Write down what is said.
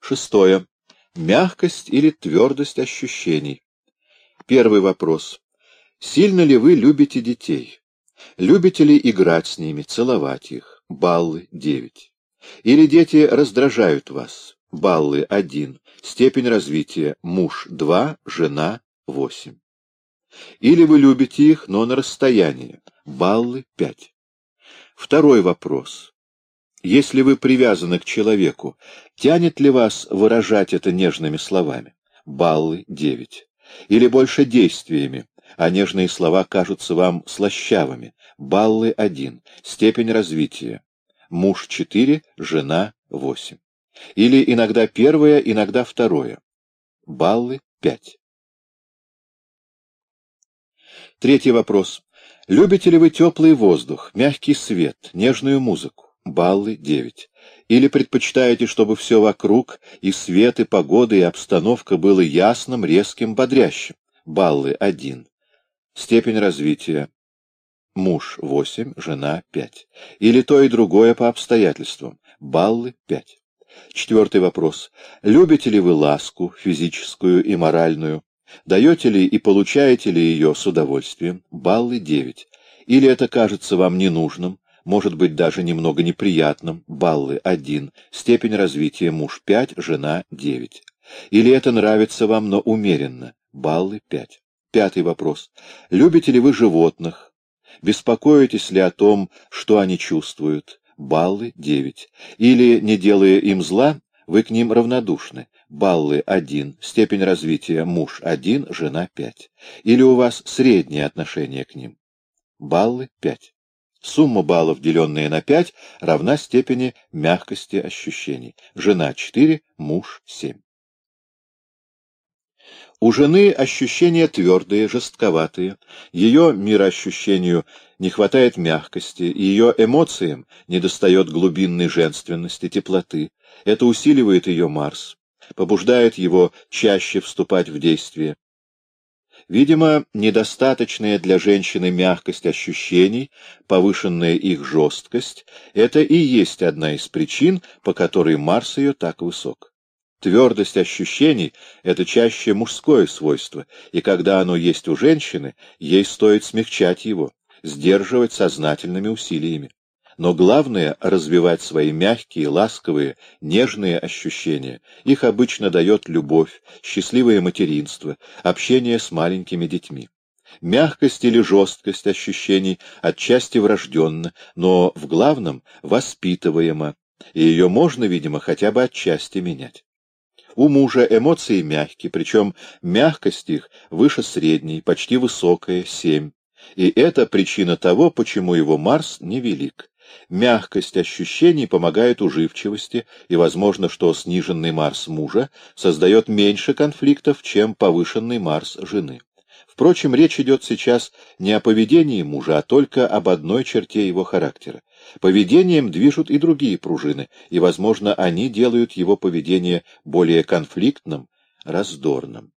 Шестое. Мягкость или твердость ощущений. Первый вопрос. Сильно ли вы любите детей? Любите ли играть с ними, целовать их? Баллы 9. Или дети раздражают вас? Баллы 1. Степень развития муж 2, жена 8. Или вы любите их, но на расстоянии? Баллы 5. Второй вопрос. Если вы привязаны к человеку, тянет ли вас выражать это нежными словами? Баллы 9. Или больше действиями, а нежные слова кажутся вам слащавыми? Баллы 1. Степень развития. Муж 4, жена 8. Или иногда первое, иногда второе. Баллы 5. Третий вопрос. Любите ли вы теплый воздух, мягкий свет, нежную музыку? Баллы 9. Или предпочитаете, чтобы все вокруг, и свет, и погода, и обстановка было ясным, резким, бодрящим? Баллы 1. Степень развития. Муж 8, жена 5. Или то и другое по обстоятельствам. Баллы 5. Четвертый вопрос. Любите ли вы ласку, физическую и моральную? Даете ли и получаете ли ее с удовольствием? Баллы 9. Или это кажется вам ненужным, может быть даже немного неприятным, баллы 1, степень развития муж 5, жена 9. Или это нравится вам, но умеренно, баллы 5. Пятый вопрос. Любите ли вы животных? Беспокоитесь ли о том, что они чувствуют? Баллы 9. Или, не делая им зла, вы к ним равнодушны? Баллы 1, степень развития муж 1, жена 5. Или у вас среднее отношение к ним? Баллы 5. Сумма баллов, деленная на 5, равна степени мягкости ощущений. Жена 4, муж 7. У жены ощущения твердые, жестковатые, ее мироощущению не хватает мягкости, ее эмоциям недостает глубинной женственности, теплоты. Это усиливает ее Марс, побуждает его чаще вступать в действие. Видимо, недостаточная для женщины мягкость ощущений, повышенная их жесткость — это и есть одна из причин, по которой Марс ее так высок. Твердость ощущений — это чаще мужское свойство, и когда оно есть у женщины, ей стоит смягчать его, сдерживать сознательными усилиями но главное — развивать свои мягкие, ласковые, нежные ощущения. Их обычно дает любовь, счастливое материнство, общение с маленькими детьми. Мягкость или жесткость ощущений отчасти врожденна, но в главном воспитываема, и ее можно, видимо, хотя бы отчасти менять. У мужа эмоции мягкие, причем мягкость их выше средней, почти высокая, семь. И это причина того, почему его Марс невелик. Мягкость ощущений помогает уживчивости, и возможно, что сниженный Марс мужа создает меньше конфликтов, чем повышенный Марс жены. Впрочем, речь идет сейчас не о поведении мужа, а только об одной черте его характера. Поведением движут и другие пружины, и, возможно, они делают его поведение более конфликтным, раздорным.